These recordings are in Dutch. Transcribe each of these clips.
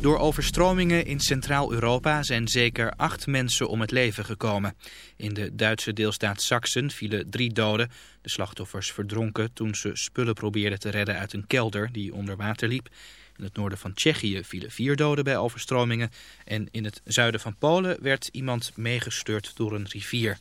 Door overstromingen in Centraal-Europa zijn zeker acht mensen om het leven gekomen. In de Duitse deelstaat Sachsen vielen drie doden. De slachtoffers verdronken toen ze spullen probeerden te redden uit een kelder die onder water liep. In het noorden van Tsjechië vielen vier doden bij overstromingen. En in het zuiden van Polen werd iemand meegestuurd door een rivier.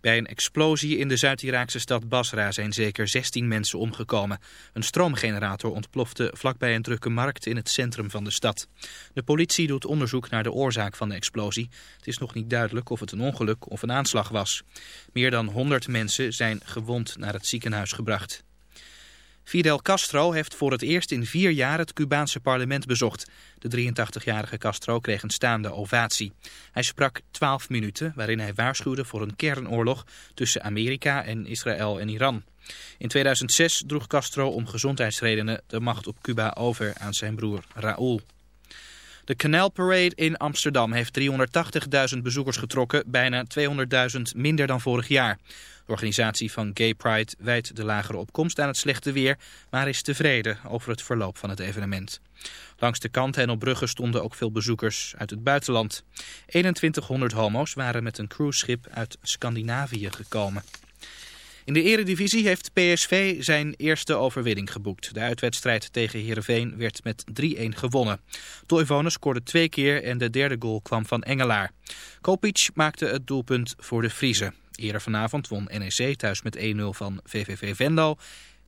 Bij een explosie in de Zuid-Iraakse stad Basra zijn zeker 16 mensen omgekomen. Een stroomgenerator ontplofte vlakbij een drukke markt in het centrum van de stad. De politie doet onderzoek naar de oorzaak van de explosie. Het is nog niet duidelijk of het een ongeluk of een aanslag was. Meer dan 100 mensen zijn gewond naar het ziekenhuis gebracht. Fidel Castro heeft voor het eerst in vier jaar het Cubaanse parlement bezocht. De 83-jarige Castro kreeg een staande ovatie. Hij sprak 12 minuten waarin hij waarschuwde voor een kernoorlog tussen Amerika en Israël en Iran. In 2006 droeg Castro om gezondheidsredenen de macht op Cuba over aan zijn broer Raúl. De Canal Parade in Amsterdam heeft 380.000 bezoekers getrokken, bijna 200.000 minder dan vorig jaar. De organisatie van Gay Pride wijt de lagere opkomst aan het slechte weer, maar is tevreden over het verloop van het evenement. Langs de kanten en op bruggen stonden ook veel bezoekers uit het buitenland. 2100 homo's waren met een cruiseschip uit Scandinavië gekomen. In de eredivisie heeft PSV zijn eerste overwinning geboekt. De uitwedstrijd tegen Heerenveen werd met 3-1 gewonnen. Toivonen scoorde twee keer en de derde goal kwam van Engelaar. Kopic maakte het doelpunt voor de Friese. Eerder vanavond won NEC thuis met 1-0 van VVV Venlo.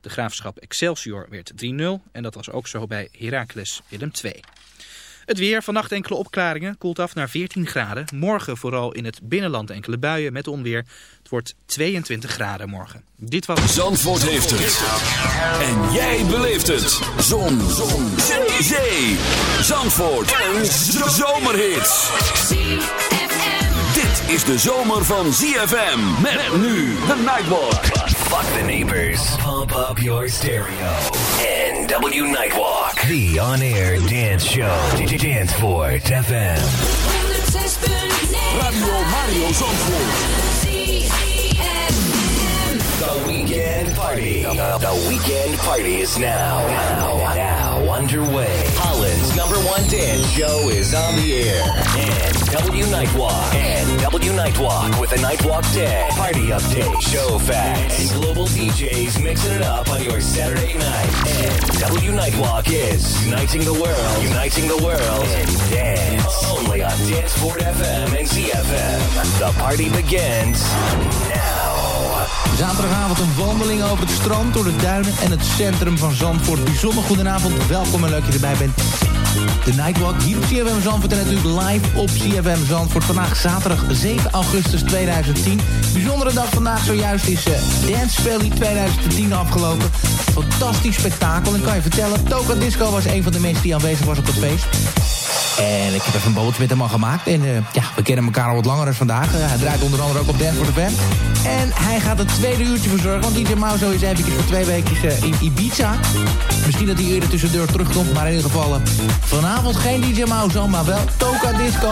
De graafschap Excelsior werd 3-0 en dat was ook zo bij Heracles Willem 2. Het weer, vannacht enkele opklaringen, koelt af naar 14 graden. Morgen vooral in het binnenland enkele buien met onweer. Het wordt 22 graden morgen. Dit was... Zandvoort heeft het. En jij beleeft het. Zon. Zon. Zee. Zandvoort. Een zomerhit. Dit is de zomer van ZFM. Met nu de Nightwalk. Fuck the neighbors. Pump up your stereo. NW Nightwalk. The on-air dance show. Danceport FM. Radio Mario Zandvoort. The weekend party. The weekend party is now. Now. Now. Underway. Holland's number one dance show is on the air. NW Nightwalk. NW Nightwalk with a Nightwalk Day. Party update. Show facts. And global DJs mixing it up on your Saturday night. NW Nightwalk is uniting the world. Uniting the world in dance. Only on Danceport FM and ZFM. The party begins now. Zaterdagavond een wandeling over het strand, door de duinen en het centrum van Zandvoort. Bijzonder goedenavond, welkom en leuk dat je erbij bent. De Nightwalk hier op CFM Zandvoort en natuurlijk live op CFM Zandvoort. Vandaag zaterdag 7 augustus 2010. Bijzondere dag vandaag, zojuist is uh, Dance Valley 2010 afgelopen. Fantastisch spektakel en kan je vertellen, Toka Disco was een van de mensen die aanwezig was op het feest. En ik heb even een bootje met hem al gemaakt. En uh, ja, we kennen elkaar al wat langer dan vandaag. Uh, hij draait onder andere ook op Dance for the Band. En hij gaat het tweede uurtje verzorgen. Want DJ Mauzo is eventjes voor twee weken uh, in Ibiza. Misschien dat hij eerder tussendoor terugkomt. Maar in ieder geval vanavond geen DJ Mauzo, maar wel Toka Disco.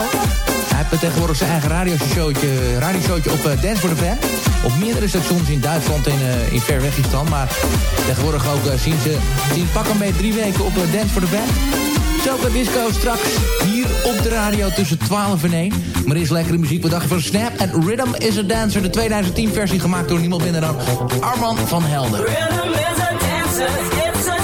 Hij heeft tegenwoordig zijn eigen radioshowtje, radioshowtje op Dance for the Band. Op meerdere stations in Duitsland en in Verwegistan. Maar tegenwoordig ook zien ze zien pakken mee drie weken op Dance for the Band. Toka Disco straks hier op de radio tussen 12 en 1. Maar is lekkere muziek. Wat dacht je van Snap and Rhythm is a Dancer. De 2010 versie gemaakt door niemand minder dan Arman van Helden. Rhythm is a dancer, it's a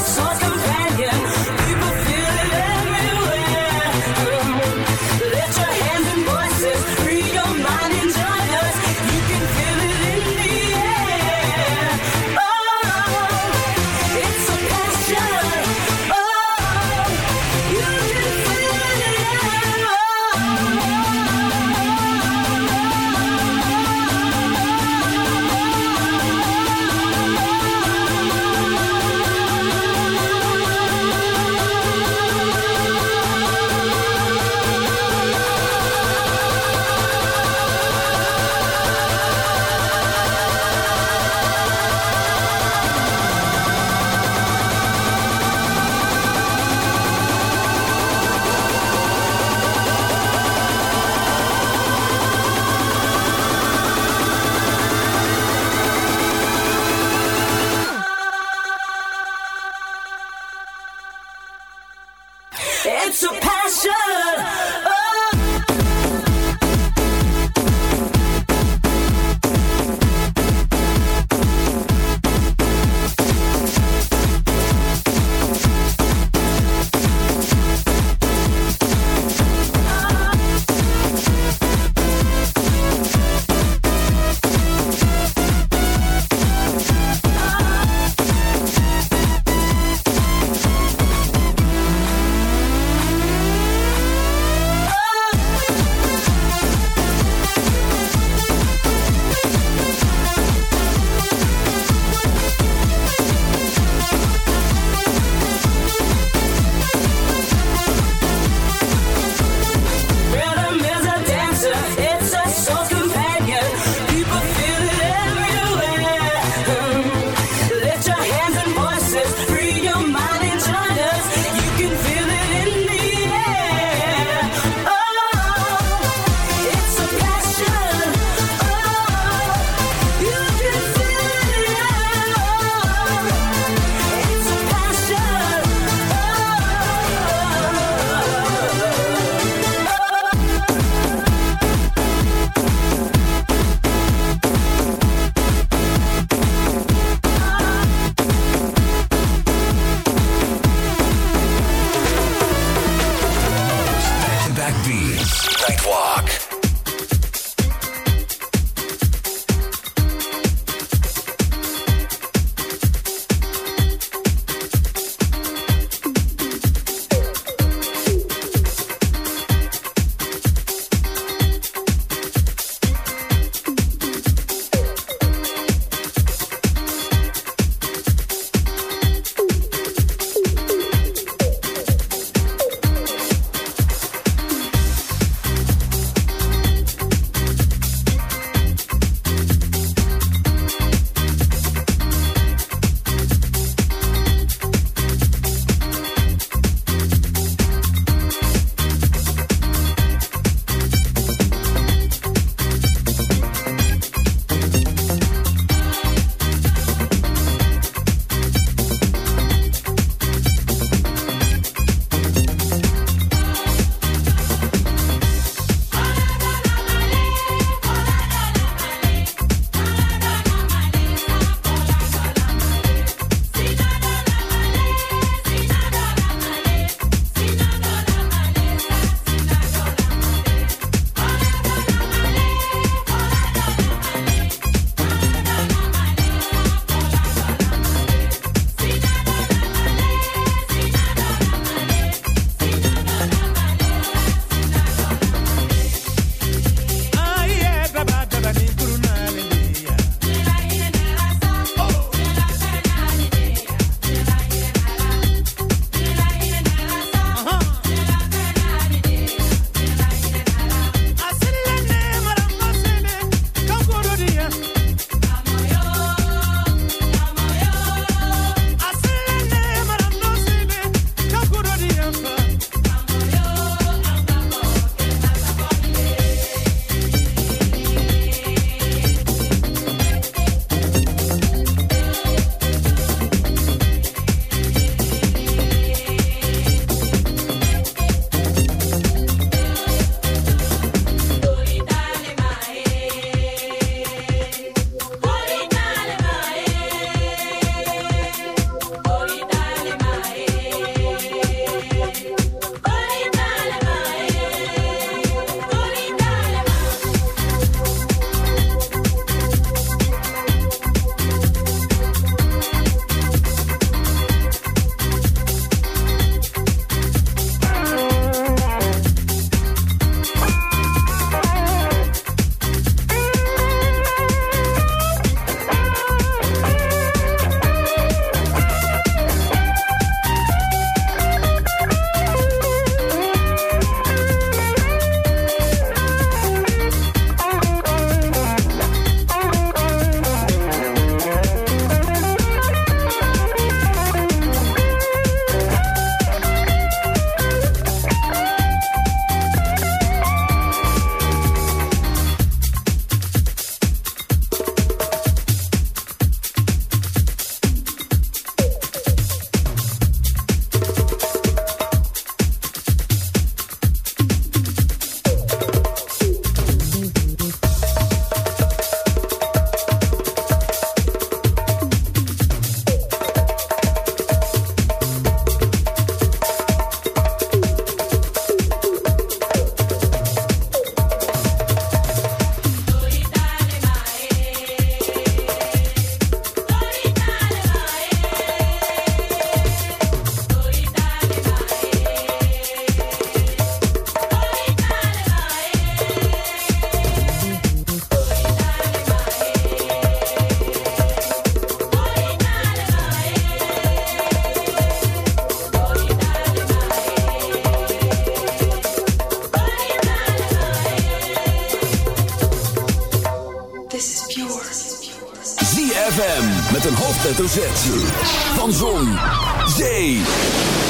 hoofdletter Z. Van Zon, Zee,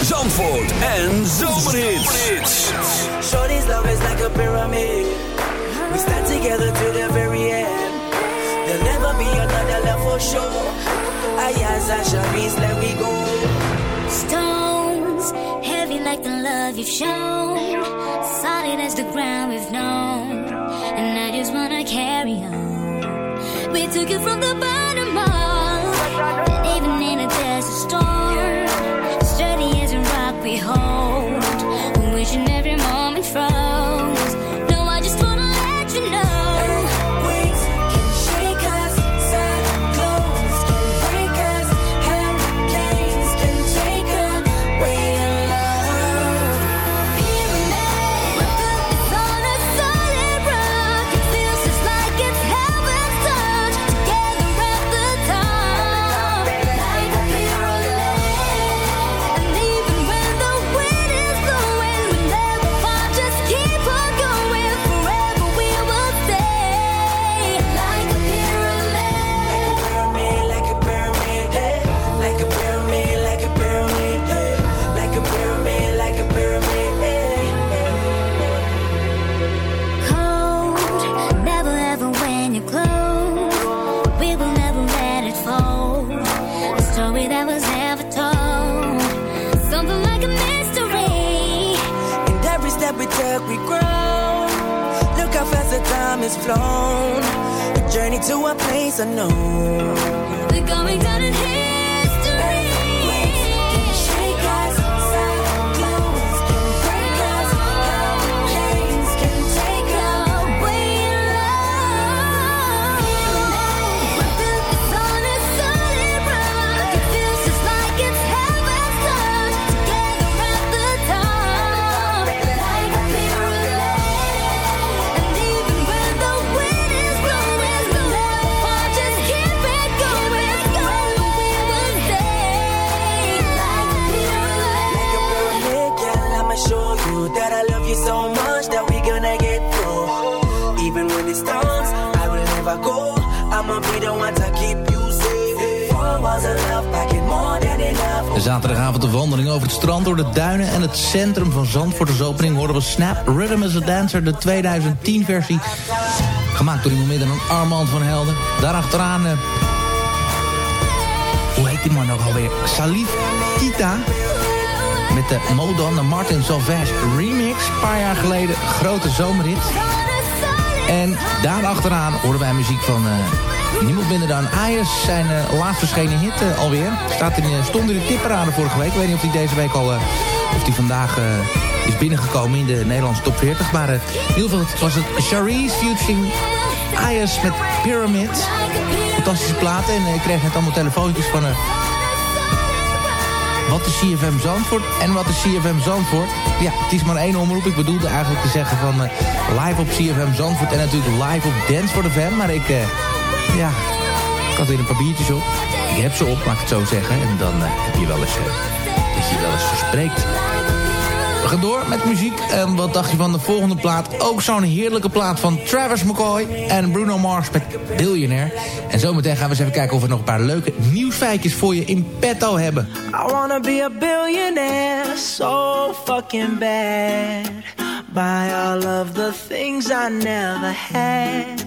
Zandvoort en Zomerhits. Shorty's love is like a pyramid. We stand together to the very end. There'll never be another love for sure. Ayaz and Sharice, let we go. Stones, heavy like the love you've shown. Solid as the ground we've known. And I just wanna carry on. We took it from the bottom the flown. A journey to a place unknown. We're going down in history. Het strand door de duinen en het centrum van Zandvoort. Als opening hoorden we Snap Rhythm as a Dancer, de 2010 versie. Gemaakt door iemand midden een Armand van Helden. Daarachteraan, eh, hoe heet die man nog alweer? Salif Kita. Met de Modan, de Martin Salvage remix. Een paar jaar geleden, grote zomerhit. En daarachteraan horen wij muziek van eh, niemand minder dan Ayers. Zijn eh, laatst verschenen hit eh, alweer. Staat in, eh, stond in de tipparade vorige week. Ik weet niet of die deze week al... of die vandaag is binnengekomen in de Nederlandse top 40. Maar in ieder geval was het Charisse featuring Ayers met Pyramid. Fantastische platen. En ik kreeg net allemaal telefoontjes van... wat is CFM Zandvoort en wat is CFM Zandvoort? Ja, het is maar één omroep. Ik bedoelde eigenlijk te zeggen van live op CFM Zandvoort... en natuurlijk live op Dance for the Fan. Maar ik, ja, ik had weer een paar biertjes op. Ik heb ze op, laat ik het zo zeggen. En dan eh, heb je wel eens, eh, dat je wel eens verspreekt. We gaan door met muziek. En wat dacht je van de volgende plaat? Ook zo'n heerlijke plaat van Travis McCoy en Bruno Mars met Billionaire. En zometeen gaan we eens even kijken of we nog een paar leuke nieuwsfeitjes voor je in petto hebben. I wanna be a billionaire so fucking bad. Buy all of the things I never had.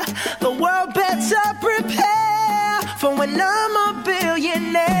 when I'm a billionaire.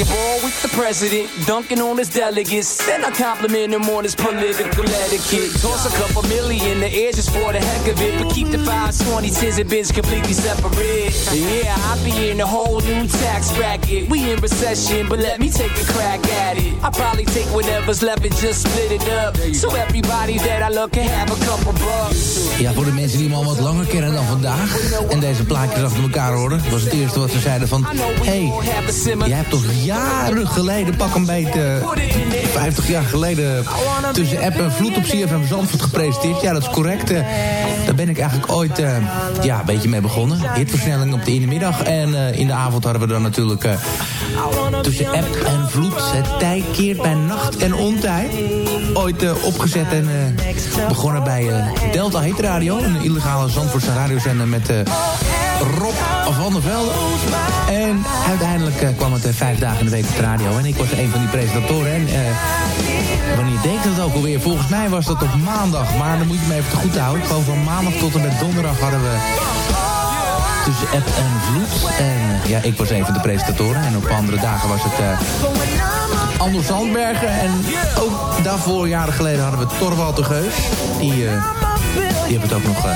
basketball with the president, dunking on his delegates. Then I compliment him on his political etiquette. Toss a couple million the air just for the heck of it. But keep the fives, 20, 10s, and bins completely separate. Yeah, I'll be in a whole new tax bracket. We in recession, but let me take a crack at it. I'll probably take whatever's left and just split it up. So everybody that I love can have a couple bucks. Ja, voor de mensen die me al wat langer kennen dan vandaag... en deze plaatjes achter elkaar horen... was het eerste wat ze zeiden van... hey, jij hebt toch jaren geleden, pak een beetje... 50 jaar geleden tussen app en vloed op CFM Zandvoort gepresenteerd. Ja, dat is correct. eh. daar ben ik eigenlijk ooit eh, ja, een beetje mee begonnen. Hitversnelling op de in de middag. En eh, in de avond hadden we dan natuurlijk... tussen app en vloed. Het tij keert bij nacht en ontij. Ooit opgezet en begonnen bij Delta Hit Radio. Een illegale Zandvoortse radiozender met Rob van der Velde. En uiteindelijk eh, kwam het eh, vijf dagen in de week op de radio. En ik was een van die presentatoren. En eh, wanneer deed dat ook alweer? Volgens mij was dat op maandag. Maar dan moet je me even te goed houden. Gewoon van maandag tot en met donderdag hadden we tussen app en vloed. En ja, ik was een van de presentatoren. En op andere dagen was het eh Anders Zandbergen. En ook daarvoor, jaren geleden, hadden we Torvald de Geus. Die, eh, die hebben het ook nog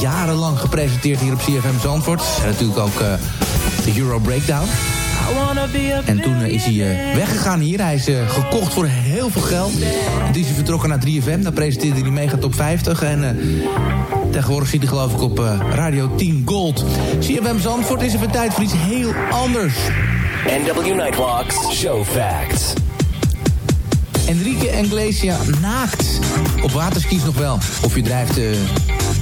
jarenlang gepresenteerd hier op CFM Zandvoort. En natuurlijk ook eh, de Euro Breakdown. En toen eh, is hij eh, weggegaan hier. Hij is gekocht voor heel veel geld. En toen is hij vertrokken naar 3FM. Daar presenteerde hij Mega Top 50. En tegenwoordig zit hij geloof ik op Radio 10 Gold. CFM Zandvoort is even tijd voor iets heel anders. NW Nightwalks Show Facts. Enrique Inglesia naakt. Op waterskis nog wel. Of je drijft... eh,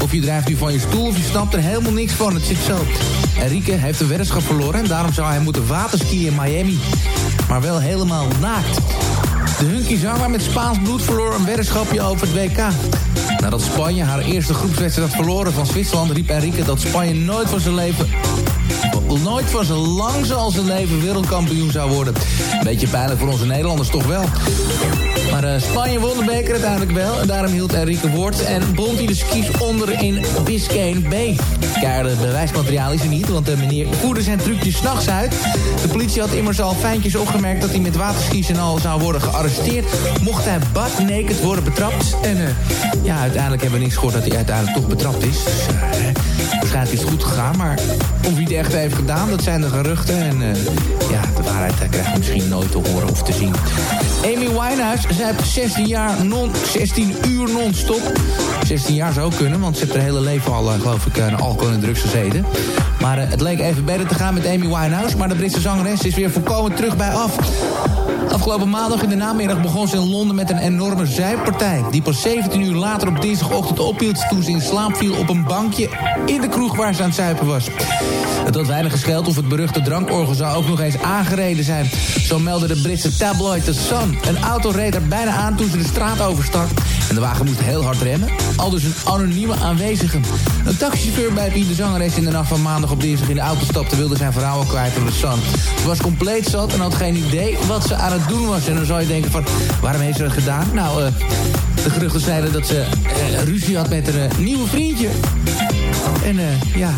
of je drijft nu van je stoel of je snapt er helemaal niks van. Het zit zo. Enrique heeft een weddenschap verloren... en daarom zou hij moeten waterskiën in Miami. Maar wel helemaal naakt. De hunky zanger met Spaans bloed verloor een weddenschapje over het WK. Nadat Spanje haar eerste groepswedstrijd had verloren van Zwitserland... riep Enrique dat Spanje nooit van zijn leven nooit zijn lang zal zijn leven wereldkampioen zou worden. Beetje pijnlijk voor onze Nederlanders toch wel. Maar eh, Spanje won de beker uiteindelijk wel. En daarom hield Enrique woord. En bond hij de skis onder in Biscayne Bay. Keiharde bewijsmateriaal is er niet. Want de meneer voerde zijn trucjes s'nachts uit. De politie had immers al fijntjes opgemerkt... dat hij met waterskis en al zou worden gearresteerd. Mocht hij naked worden betrapt. En eh, ja, uiteindelijk hebben we niks gehoord... dat hij uiteindelijk toch betrapt is. Dus, eh, waarschijnlijk is het goed gegaan. Maar of hij het echt heeft gedaan, dat zijn de geruchten. En eh, ja, de waarheid eh, krijg je misschien nooit te horen of te zien. Amy Winehouse, zij heeft 16, jaar non, 16 uur non-stop. 16 jaar zou kunnen, want ze heeft haar hele leven al, eh, geloof ik, een alcohol en drugs gezeten. Maar eh, het leek even beter te gaan met Amy Winehouse. Maar de Britse zangeres is weer volkomen terug bij af. Afgelopen maandag in de namiddag begon ze in Londen met een enorme zuippartij... die pas 17 uur later op dinsdagochtend ophield... toen ze in slaap viel op een bankje in de kroeg waar ze aan het zuipen was. Het had weinig gescheeld of het beruchte drankorgel zou ook nog eens aangereden zijn. Zo meldde de Britse tabloid The Sun. Een auto reed er bijna aan toen ze de straat overstak. En de wagen moest heel hard remmen. Al dus een anonieme aanwezige. Een taxichauffeur bij wie de zangeres in de nacht van maandag op dinsdag in de auto stapte... wilde zijn verhaal al kwijt over de Sun. Ze was compleet zat en had geen idee wat ze aan het doen was. En dan zou je denken van, waarom heeft ze dat gedaan? Nou, eh, de geruchten zeiden dat ze eh, ruzie had met haar eh, nieuwe vriendje. En eh, ja,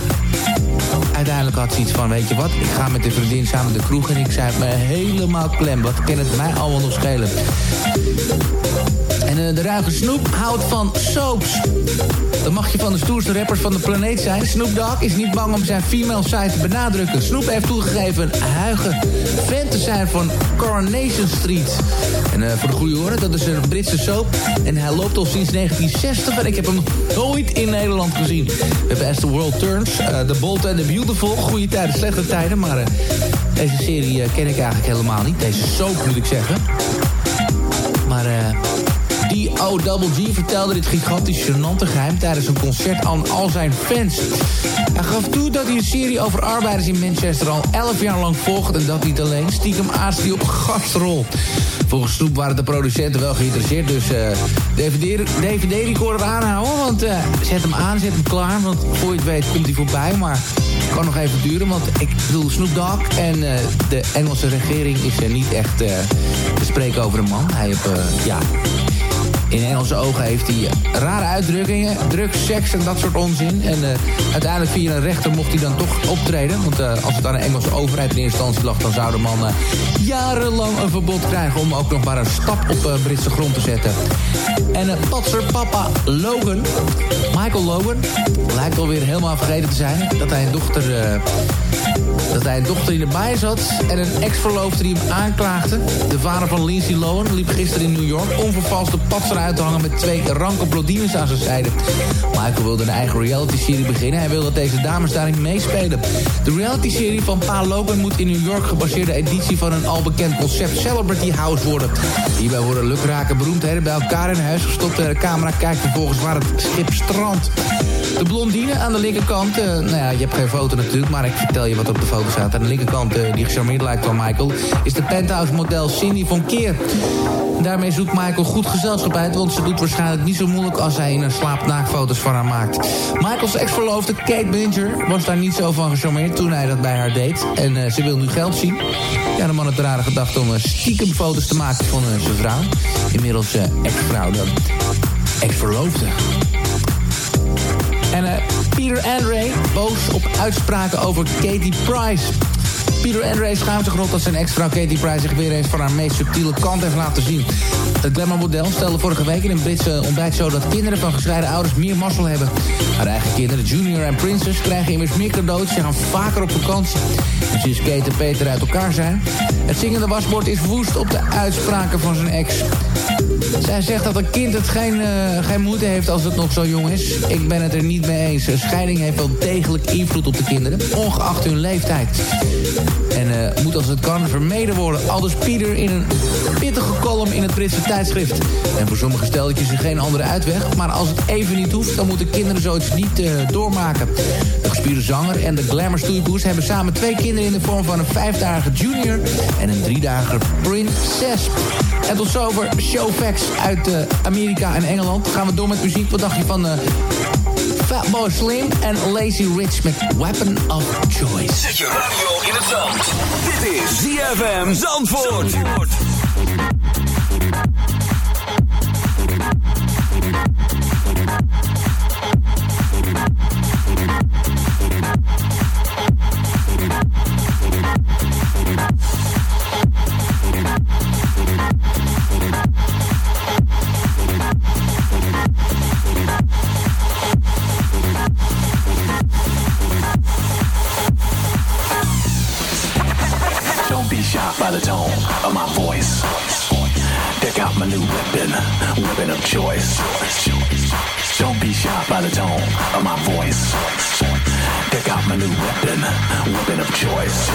uiteindelijk had ze iets van, weet je wat, ik ga met de vriendin samen de kroeg en ik zei me helemaal klem. Wat kan het mij allemaal nog schelen? En eh, de ruige Snoep houdt van soaps. Dan mag je van de stoerste rappers van de planeet zijn. Snoop Dogg is niet bang om zijn female side te benadrukken. Snoop heeft toegegeven huige fan te zijn van Coronation Street. En eh, voor de goede horen, dat is een Britse soap. En hij loopt al sinds 1960 en ik heb hem nooit in Nederland gezien. We hebben As the World Turns, eh, The Bold and the Beautiful. Goede tijden, slechte tijden, maar... eh, deze serie ken ik eigenlijk helemaal niet. Deze soap moet ik zeggen. Maar eh D.O.G. vertelde dit gigantisch gênante geheim tijdens een concert aan al zijn fans. Hij gaf toe dat hij een serie over arbeiders in Manchester al 11 jaar lang volgt en dat niet alleen. Stiekem aast hij op gastrol. Volgens Snoep waren de producenten wel geïnteresseerd, dus eh DVD-recorder aanhouden. Want eh, zet hem aan, zet hem klaar, want voor je het weet komt hij voorbij. Maar kan nog even duren, want ik bedoel Snoop Dogg en eh, de Engelse regering is er niet echt te spreken over een man. Hij heeft, ja, in Engelse ogen heeft hij rare uitdrukkingen, drugs, seks en dat soort onzin. En eh, uiteindelijk via een rechter mocht hij dan toch optreden. Want eh, als het aan de Engelse overheid in instantie lag... dan zou de man eh, jarenlang een verbod krijgen... om ook nog maar een stap op Britse grond te zetten. En uh, patser papa Logan, Michael Logan... lijkt alweer helemaal vergeten te zijn... dat hij een dochter... dat hij een dochter in de zat en een ex-verloofde die hem aanklaagde. De vader van Lindsay Lohan liep gisteren in New York onvervalste patser uit te hangen met twee ranke aan zijn zijde. Michael wilde een eigen reality-serie beginnen. Hij wil dat deze dames daarin meespelen. De reality-serie van Pa Logan moet in New York gebaseerde editie van een al bekend concept Celebrity House worden. Hierbij worden lukrake beroemdheden bij elkaar in huis gestopt. De camera kijkt vervolgens waar het schip strandt. De blondine aan de linkerkant, eh, nou ja, je hebt geen foto natuurlijk, maar ik vertel je wat op de foto staat. Aan de linkerkant, eh, die gecharmeerd lijkt van Michael, is de penthouse model Cindy von Keer. Daarmee zoekt Michael goed gezelschap uit, want ze doet waarschijnlijk niet zo moeilijk als hij in een slaapnaakfoto's van haar maakt. Michaels ex-verloofde Kate Binger was daar niet zo van gecharmeerd toen hij dat bij haar deed. En eh, ze wil nu geld zien. Ja, de man had de rare gedachte om stiekem foto's te maken van zijn vrouw. Inmiddels ex-vrouw dan. Ex-verloofde. En eh, Peter Andre boos op uitspraken over Katie Price. Peter Andre schaamt zich rot dat zijn ex-vrouw Katie Price zich weer eens van haar meest subtiele kant heeft laten zien. Het glamour-model stelde vorige week in een Britse ontbijtshow dat kinderen van gescheiden ouders meer mazzel hebben. Haar eigen kinderen, Junior en Princess, krijgen immers meer cadeautjes en gaan vaker op vakantie. En sinds Kate en Peter uit elkaar zijn. Het zingende wasbord is woest op de uitspraken van zijn ex. Zij zegt dat een kind het geen, eh, geen moeite heeft als het nog zo jong is. Ik ben het er niet mee eens. Een scheiding heeft wel degelijk invloed op de kinderen, ongeacht hun leeftijd. En eh, moet als het kan vermeden worden. Aldus Pieter in een pittige column in het Britse tijdschrift. En voor sommige stelletjes is geen andere uitweg. Maar als het even niet hoeft, dan moeten kinderen zoiets niet eh, doormaken. De gespierde zanger en de glamour stoeiboes hebben samen twee kinderen in de vorm van een vijfjarige junior en een driejarige princess. En tot zover showfacts uit eh, Amerika en Engeland. Gaan we door met muziek. Wat dacht je van eh, Fatboy Slim en Lazy Rich met Weapon of Choice? Je radio in het zand. Dit is ZFM Zandvoort. Don't by the tone of my voice. Check out my new weapon, weapon of choice. Don't be shocked by the tone of my voice. Check out my new weapon, weapon of choice.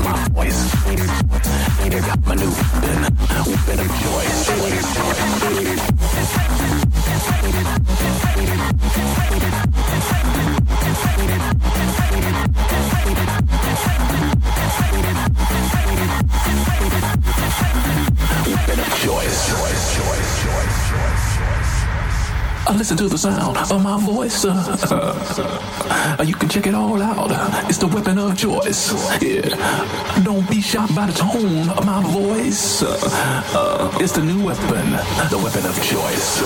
My voice. You got my new weapon, weapon listen to the sound of my voice. Uh, you can check it all out. It's the weapon of choice. Yeah. Don't be shocked by the tone of my voice. Uh, it's the new weapon, the weapon of choice.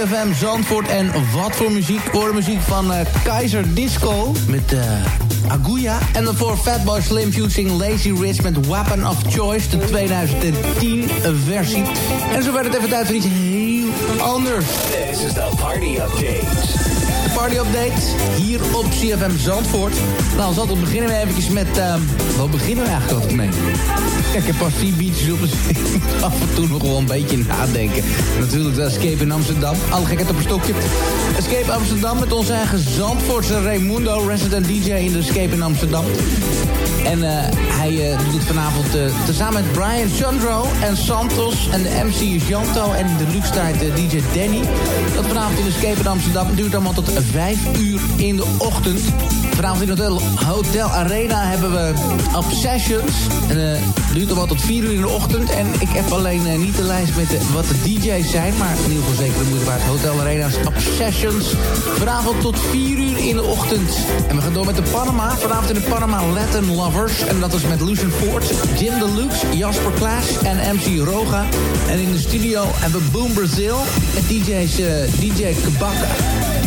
CFM Zandvoort. En wat voor muziek? Voor muziek van eh, Kaiser Disco met uh, Aguya. En dan voor Fatboy Slim Fusing Lazy Rich met Weapon of Choice, de 2010 versie. En zo werd het even tijd voor iets heel anders. This is the party update. Party update hier op CFM Zandvoort. Nou, als altijd beginnen we eventjes met... ehm wat beginnen we eigenlijk altijd mee? Kijk, ik heb pas vier biertjes op, dus ik af en toe nog wel een beetje nadenken. Natuurlijk de Escape in Amsterdam. Alle gekheid op een stokje. Escape Amsterdam met onze eigen Zandvoortse Raimundo, resident DJ in de Escape in Amsterdam. En eh, hij eh, doet het vanavond uh, tezamen met Brian Chandro en Santos. En de MC Janto en de luxe DJ Danny. Dat vanavond in de Escape in Amsterdam duurt allemaal tot 5 uur in de ochtend. Vanavond in het Hotel, Arena hebben we Obsessions. En uh, duurt allemaal tot 4 uur in de ochtend. En ik heb alleen uh, niet de lijst met wat de DJ's zijn. Maar in ieder geval zeker de moeite waard. Hotel Arena's Obsessions. Vanavond tot 4 uur in de ochtend. En we gaan door met de Panama. Vanavond in de Panama Latin Lovers. En dat is met Lucian Ford, Jim Deluxe, Jasper Klaas en MC Roga. En in de studio hebben we Boom Brazil. En DJ's uh, DJ Kabaka.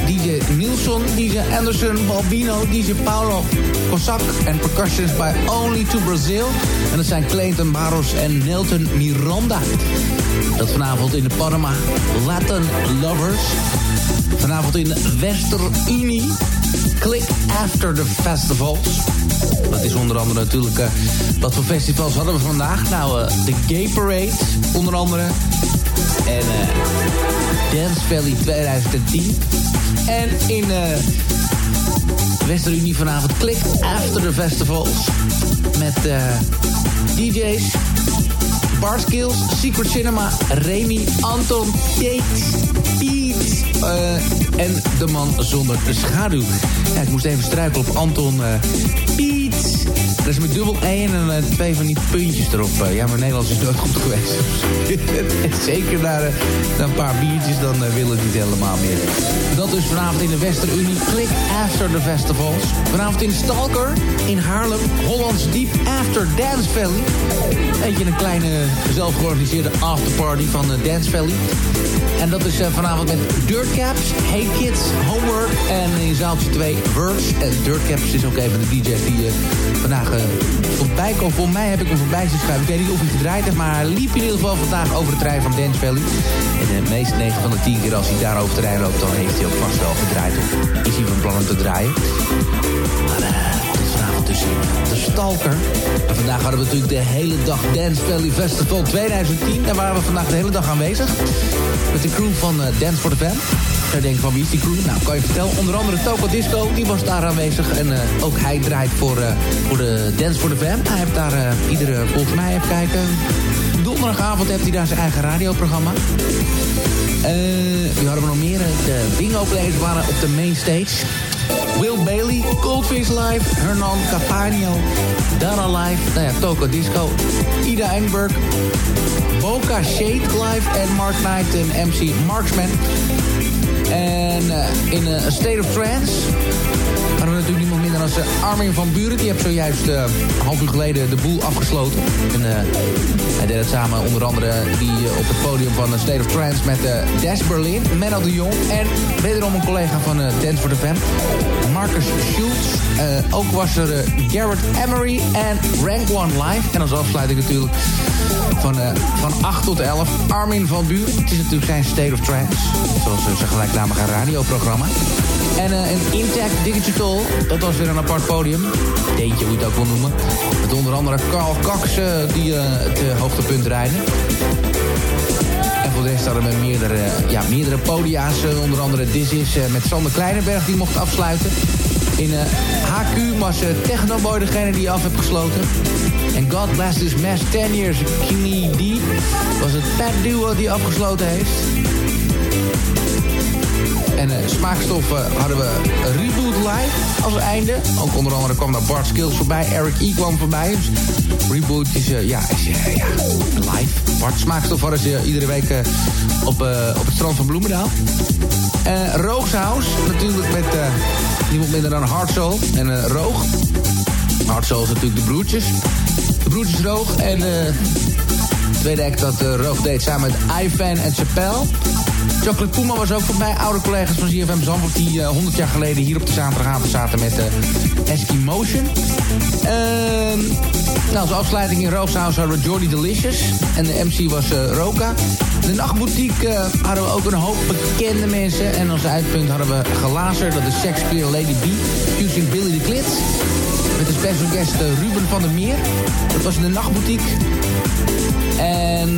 DJ Nielsen, DJ Anderson, Balbino, DJ Paulo Cossack en percussions bij Only to Brazil. En dat zijn Clayton Barros en Nelton Miranda. Dat vanavond in de Panama Latin Lovers. Vanavond in Wester-Unie. Click After the Festivals. Dat is onder andere natuurlijk... Uh, wat voor festivals hadden we vandaag? Nou, uh, de Gay Parade, onder andere. En uh, Dance Valley 2010. En in Wester-Unie vanavond Click After the Festivals. Met uh, DJ's Bart Skills, Secret Cinema, Remy, Anton, Kate, Piet uh, en de man zonder de schaduw. Ja, ik moest even struikelen op Anton uh. Dat is met dubbel 1 en uh, twee van die puntjes erop. ja, mijn Nederlands is nooit goed geweest. Zeker na, na, een paar biertjes, dan willen die het helemaal meer. Dat is vanavond in de Wester-Unie. Click After the Festivals. Vanavond in Stalker, in Haarlem. Hollands Deep After Dance Valley. Beetje een kleine zelfgeorganiseerde afterparty van Dance Valley. En dat is vanavond met Dirtcaps, Hey Kids, Homework en in zaaltje 2 Words. En Dirtcaps is ook even de DJ die vandaag uh, voorbij komt. Voor mij heb ik hem voorbij zien. Ik weet niet of hij gedraaid heeft, maar liep in ieder geval vandaag over het terrein van Dance Valley. En de meeste 9 van de 10 keer als hij daar over het terrein loopt, dan heeft hij ook vast wel gedraaid. Of is hij van plan om te draaien. Vanavond de Stalker. En vandaag hadden we natuurlijk de hele dag Dance Valley Festival 2010. Daar waren we vandaag de hele dag aanwezig. Met de crew van uh, Dance for the Fam. Zou denken van wie is die crew? Nou, kan je vertellen. Onder andere Topo Disco, die was daar aanwezig. En uh, ook hij draait voor, uh, voor de Dance for the Fam. Hij heeft daar iedere, volgens mij, even kijken... Donderdagavond heeft hij daar zijn eigen radioprogramma. Uh, hadden we nog meer? De bingo players waren op de main stage. Will Bailey, Goldfish Live, Hernan Capano, Dana Live, nou ja, Toko Disco, Ida Engberg, Boca Shade Live en Mark Knight en MC Marksman. En uh, in A State of Trance hadden we natuurlijk niemand dan uh, Armin van Buren. Die heeft zojuist uh, een half uur geleden de boel afgesloten. En uh, hij deed het samen onder andere die, uh, op het podium van State of Trance met Des Berlin, Menno de Jong en wederom een collega van Dance for the Fam, Marcus Schultz. ook was er Garrett Emery en Rank One Live. En als afsluiting natuurlijk van, van 8 tot 11 Armin van Buren. Het is natuurlijk zijn State of Trance, zoals zijn gelijknamige radioprogramma. En uh, een Intact Digital, dat was weer een apart podium. Deentje, hoe je het ook wil noemen. Met onder andere Carl Cox, uh, die uh, het hoogtepunt rijden. En voor de rest hadden we meerdere, ja, meerdere podia's. onder andere This Is met Sander Kleinenberg, die mocht afsluiten. In HQ was Technoboy degene die af heeft gesloten. En God Bless This Mess 10 Years, Kimmy D. was het Pat Duo die afgesloten heeft. En uh, smaakstof uh, hadden we Reboot Live als einde. Ook onder andere kwam daar Bart Skills voorbij. Eric E kwam voorbij. Dus Reboot is, uh, ja, is ja, live. Bart Smaakstof hadden ze iedere week op, op het strand van Bloemendaal. Rooshouse, natuurlijk met niemand minder dan Hard Soul en Roog. Hard Soul is natuurlijk de broertjes. De broertjes Roog en... Tweede act dat uh, deed samen met Ivan en Chappelle. Chocolate Puma was ook voorbij. Oude collega's van ZFM Zandvoort die uh, 100 jaar geleden hier op de zaterdagavond zaten met uh, Eskimotion. Ehm nou, als afsluiting in Roofshouse hadden we Jordy Delicious. En de MC was Roka. De nachtboutique uh, hadden we ook een hoop bekende mensen. En als uitpunt hadden we Gelazer, dat is Shakespeare Lady B. Fusing Billy the Klits. Met de special guest uh, Ruben van der Meer. Dat was in de nachtboutique. En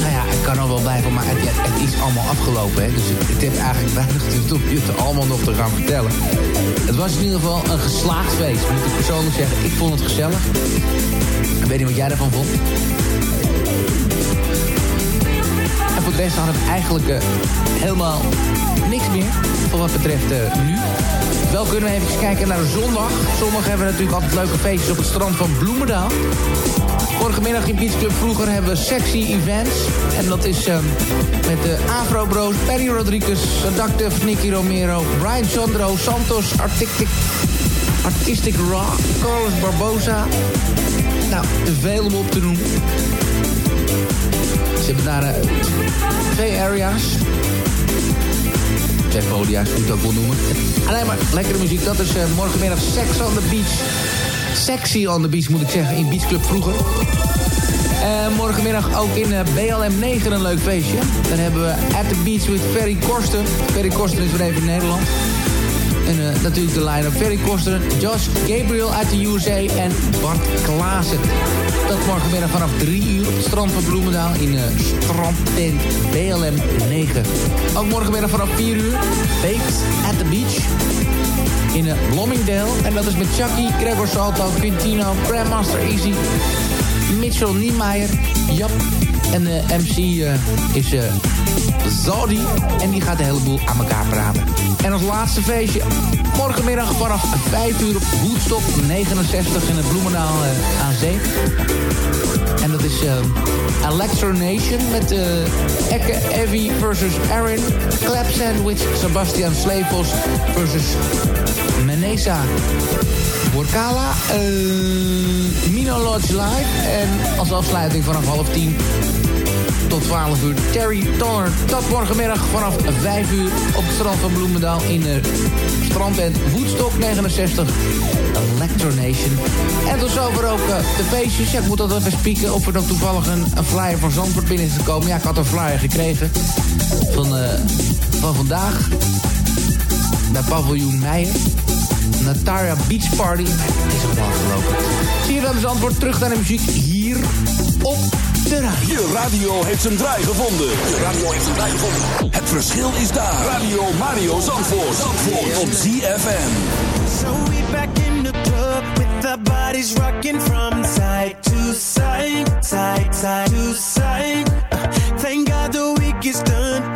nou ja, ik kan er wel blijven, maar het, het is allemaal afgelopen. Hè? Dus ik, ik heb eigenlijk weinig te doen om het allemaal nog te gaan vertellen. Het was in ieder geval een geslaagd feest, moet ik persoonlijk zeggen. Ik vond het gezellig. Ik weet niet wat jij ervan vond. De rest hadden eigenlijk uh, helemaal niks meer. Voor wat betreft uh, nu. Wel kunnen we even kijken naar zondag. Zondag hebben we natuurlijk altijd leuke feestjes op het strand van Bloemendaal. Vorige middag in Beach Club vroeger hebben we sexy events. En dat is um, met de Afro Bros, Perry Rodriguez, Seductive, Nicky Romero, Brian Sandro, Santos, Artistic, Artistic Rock, Carlos Barbosa. Nou, te veel om op te noemen. Ze hebben daar twee areas. Podia's, moet ik ook wel noemen. Alleen maar lekkere muziek. Dat is uh, morgenmiddag Sex on the Beach. Sexy on the Beach moet ik zeggen, in Beach Club vroeger. Uh, morgenmiddag ook in uh, BLM 9 een leuk feestje. Dan hebben we At the Beach with Ferry Korsten. Ferry Korsten is weer even in Nederland. En uh, natuurlijk de line-up Ferry Josh Gabriel uit de USA en Bart Klaassen. Dat morgenmiddag vanaf 3 uur op het strand van Bloemendaal in uh, strandtent BLM 9. Ook morgenmiddag vanaf 4 uur, Baked at the Beach in uh. En dat is met Chucky, Gregor Salto, Quintino, Grandmaster Easy, Mitchell Niemeyer, Jap. En de MC is Zodi. En die gaat een heleboel aan elkaar praten. En als laatste feestje, morgenmiddag vanaf 5 uur op Woodstock 69 in het Bloemendaal uh, aan zee. En dat is uh, Electro Nation met uh, Ecke Evie versus Aaron. Clap Sandwich, Sebastian Slepos versus Menesa. Borkala, uh, Mino Lodge Live. En als afsluiting vanaf half tien tot 12 uur Terry Donner. Dat morgenmiddag vanaf 5 uur op het strand van Bloemendaal in de strandband Woodstock 69. Electro Nation. En tot zover ook uh, de feestjes. Ik moet altijd even spieken of er dan toevallig een, een flyer van Zandvoort binnen is gekomen. Ja, ik had een flyer gekregen van, uh, van vandaag. Bij paviljoen Meijer. Nataria Beach Party. Is allemaal afgelopen. Zie je dan antwoord terug naar de muziek hier op de radio. Je radio heeft zijn draai gevonden. Je radio heeft zijn draai gevonden. Het verschil is daar. Radio Mario Zandvoort. Zandvoort op ZFM. So we back in the club with our bodies rocking from side to side, side, side to side. Uh, thank God the week is done.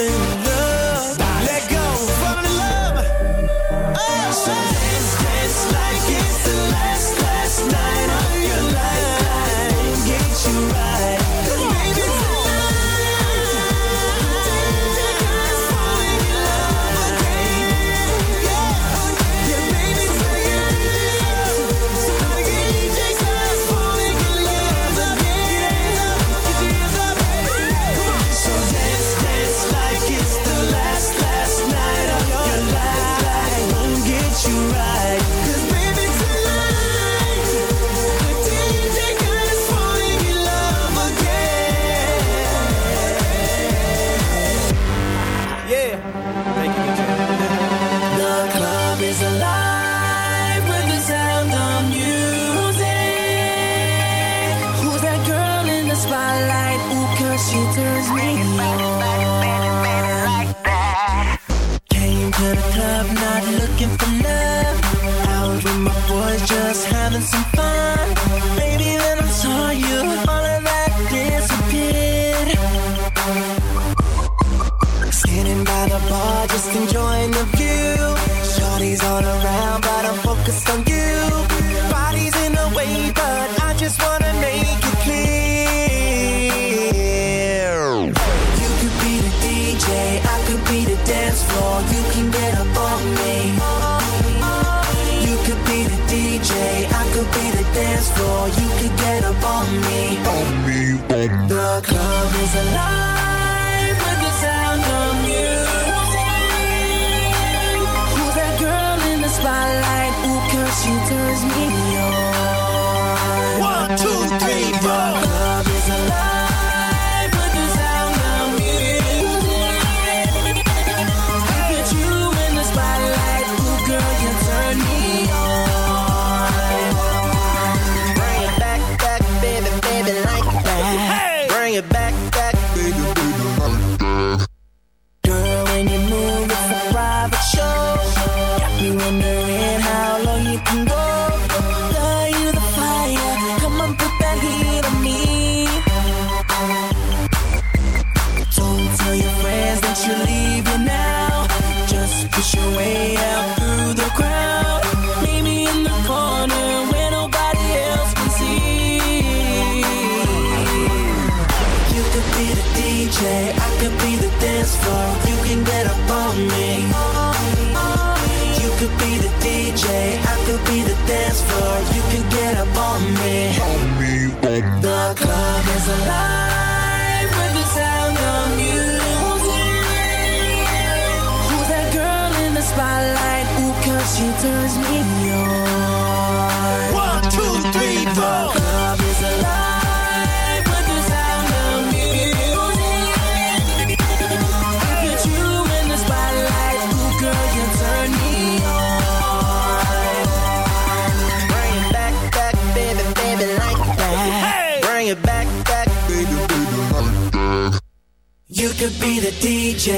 darling.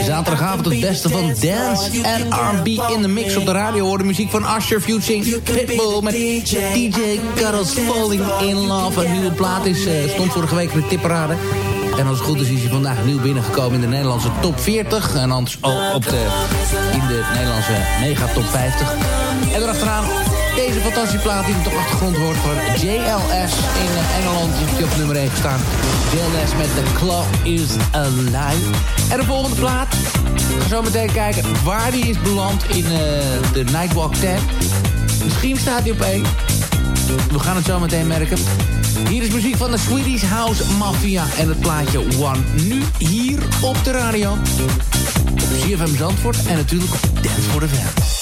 Zaterdagavond het beste van dance en R&B in de mix op de radio. Hoor de muziek van Usher featuring Pitbull met DJ Carlos Falling in Love. Een nieuwe plaat is, eh, stond vorige week in de. En als het goed is, is hij vandaag nieuw binnengekomen in de Nederlandse top 40. En anders ook op de, in de Nederlandse mega top 50. En erachteraan deze fantastische plaat die op de achtergrond hoort van JLS in eh, Engeland. Die op nummer 1 gestaan. JLS met The Club is Alive. En de volgende plaat. We gaan zo meteen kijken waar die is beland in eh, de Nightwalk 10. Misschien staat hij op 1. We gaan het zo meteen merken. Hier is muziek van de Swedish House Mafia en het plaatje One. Nu hier op de radio. Op CFM Zandvoort en natuurlijk op Dance for the Fan.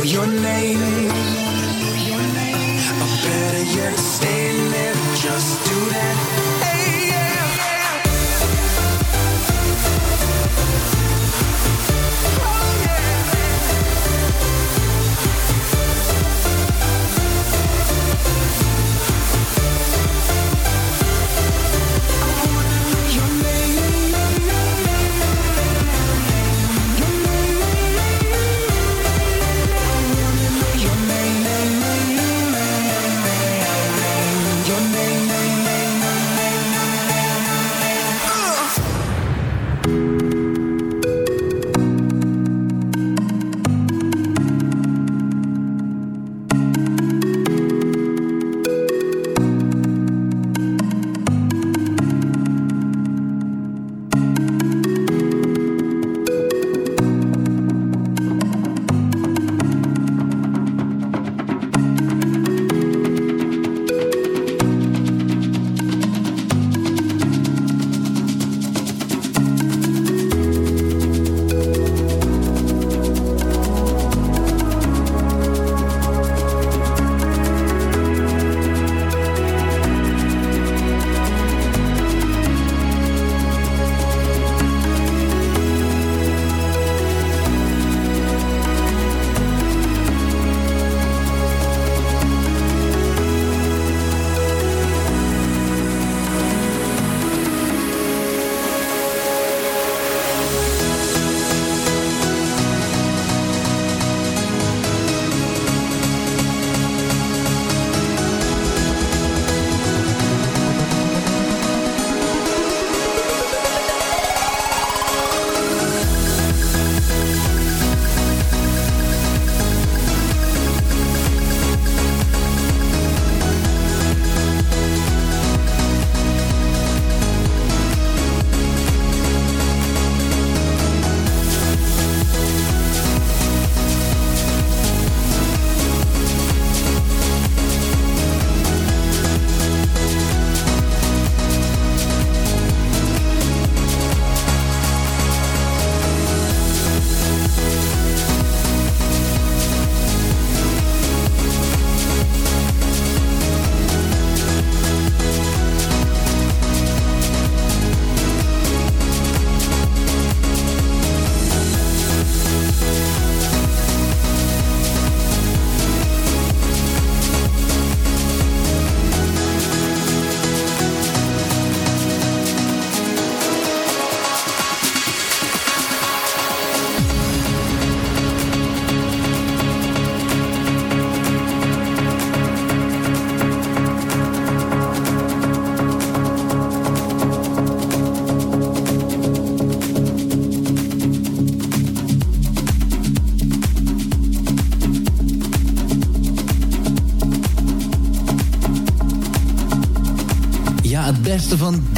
Know your name. Or better yet, staying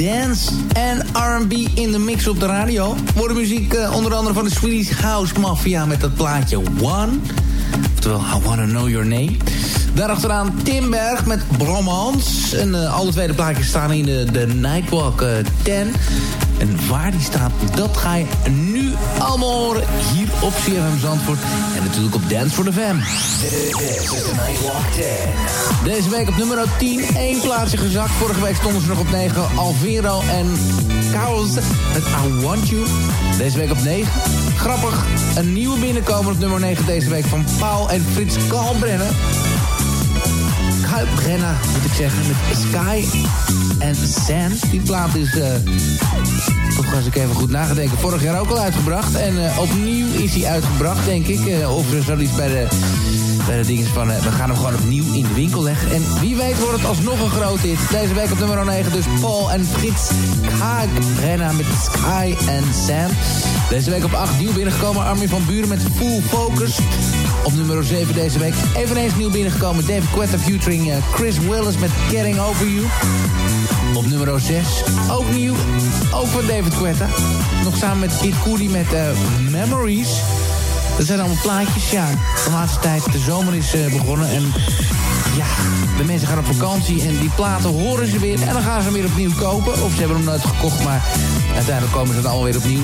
dance en R&B in de mix op de radio. Worden muziek eh, onder andere van de Swedish House Mafia met dat plaatje One. Oftewel, I Wanna Know Your Name. Daarachteraan Timberg met Bromans. En eh, alle tweede plaatjes staan in de, de Nightwalk eh, 10. En waar die staat, dat ga je nu allemaal horen. Hier op CFM Zandvoort. En natuurlijk op Dance for the Fam. This is the Nightwalk 10. Deze week op nummer 10, één plaatsje gezakt. Vorige week stonden ze nog op 9. Alvero en Chaos met I Want You. Deze week op 9. Grappig, een nieuwe binnenkomer op nummer 9 deze week van Paul en Frits Kalbrennen. Kalbrenner, moet ik zeggen, met Sky en Sand. Die plaat is, eh toch als ik even goed nagedenken, vorig jaar ook al uitgebracht. En eh, opnieuw is hij uitgebracht, denk ik. Eh, of er zoiets bij de, bij de dingen van, eh, we gaan hem gewoon opnieuw in de winkel leggen. En wie weet wordt het alsnog een groot hit. Deze week op nummer 9 dus Paul en Frits Kalbrenner met Sky en Sand. Deze week op 8 nieuw binnengekomen Armin van Buren met Full Focus. Op nummer 7 deze week eveneens nieuw binnengekomen David Quetta featuring eh, Chris Willis met Getting Over You. Op nummer 6 ook nieuw, ook van David Quetta. Nog samen met Kid Cudi met eh, Memories. Dat zijn allemaal plaatjes, ja. De laatste tijd, de zomer is eh, begonnen en ja, de mensen gaan op vakantie en die platen horen ze weer. En dan gaan ze hem weer opnieuw kopen. Of ze hebben hem nooit gekocht, maar uiteindelijk komen ze dan allemaal weer opnieuw.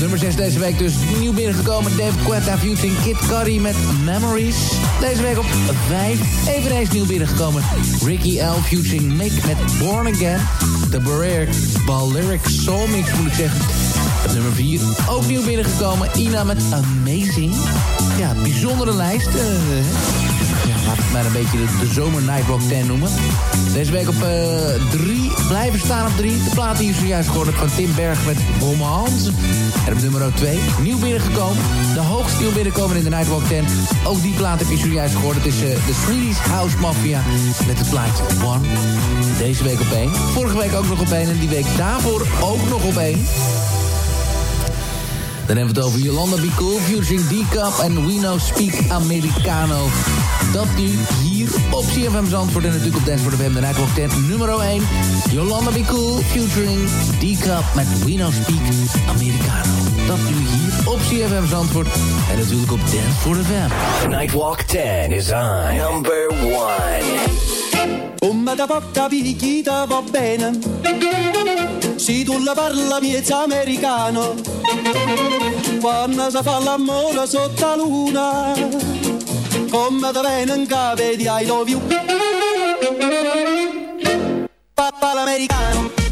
Nummer 6 deze week dus nieuw binnengekomen. David Quetta featuring Kid Cudi met Memories. Deze week op 5 eveneens nieuw binnengekomen. Ricky L featuring Mick met Born Again. De Balearic, Balearic Soul Mix moet ik zeggen. Nummer 4 ook nieuw binnengekomen. Ina met Amazing. Ja, bijzondere lijst. eh, ja, laat het maar een beetje de, de zomer Nightwalk 10 noemen. Deze week op 3 blijven staan op 3. De plaat die je zojuist gehoord van Tim Berg met Romans. En op nummer 2 nieuw binnengekomen. De hoogst nieuw binnenkomen in de Nightwalk 10. Ook die plaat heb je zojuist gehoord. Het is eh, de Swedish House Mafia met het plaatje One. Deze week op 1. Vorige week ook nog op 1. En die week daarvoor ook nog op 1. Dan hebben we het over Yolanda Be Cool, featuring D-Cup en We Know Speak Americano. Dat nu hier op CFM Zandvoort en natuurlijk op Dance for the Web, de Nightwalk 10, nummer 1. Yolanda Be Cool, featuring D-Cup met We Know Speak Americano. Dat nu hier op CFM Zandvoort en natuurlijk op Dance for the Web. The Nightwalk 10 is on. Number 1. Come da porta picchita va bene Se tu la parla miezza americano. Quando si fa l'amore sotto la luna Come viene in capo di I love you. Papà l'americano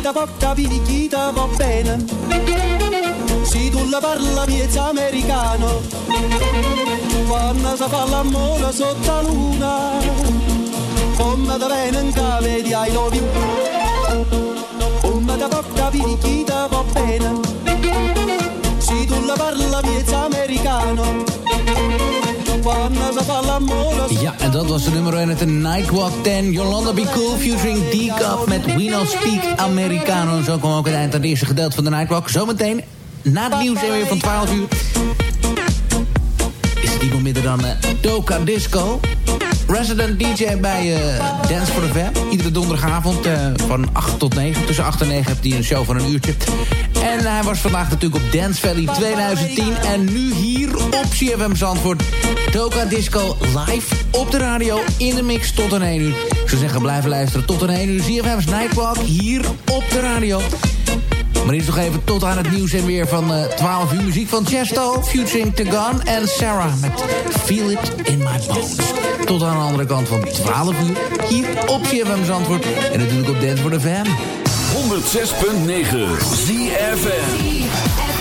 da porta picchita va bene. Se tu la parla miezza americano. Quando si fa l'amore sotto la luna Come da in capo di I love you Come da porta picchita va bene. Se tu la parla miezza americano Ja, en dat was de nummer 1 uit de Nightwalk 10. Yolanda Be Cool featuring D-Cup met We Know Speak Americano. En zo kwam ook het eind aan het eerste gedeelte van de Nightwalk. Zometeen, na het nieuws en weer van 12 uur... is het iemand minder dan uh, Doka Disco. Resident DJ bij eh, Dance for the Web. Iedere donderdagavond uh, van 8 tot 9. Tussen 8 en 9 heeft hij een show van een uurtje. En hij was vandaag natuurlijk op Dance Valley 2010. En nu hier op CFM Zandvoort. Doka Disco live op de radio in de mix tot een 1 uur. Ik zou zeggen, blijven luisteren tot een 1 uur. CFM's Nightwalk hier op de radio. Maar eerst nog even tot aan het nieuws en weer van uh, 12 uur. Muziek van Chesto, featuring Tegan en Sarah met Feel It In My Bones. Tot aan de andere kant van 12 uur. Hier op CFM Zandvoort. En natuurlijk op Dance for the Fam. 106.9 ZFN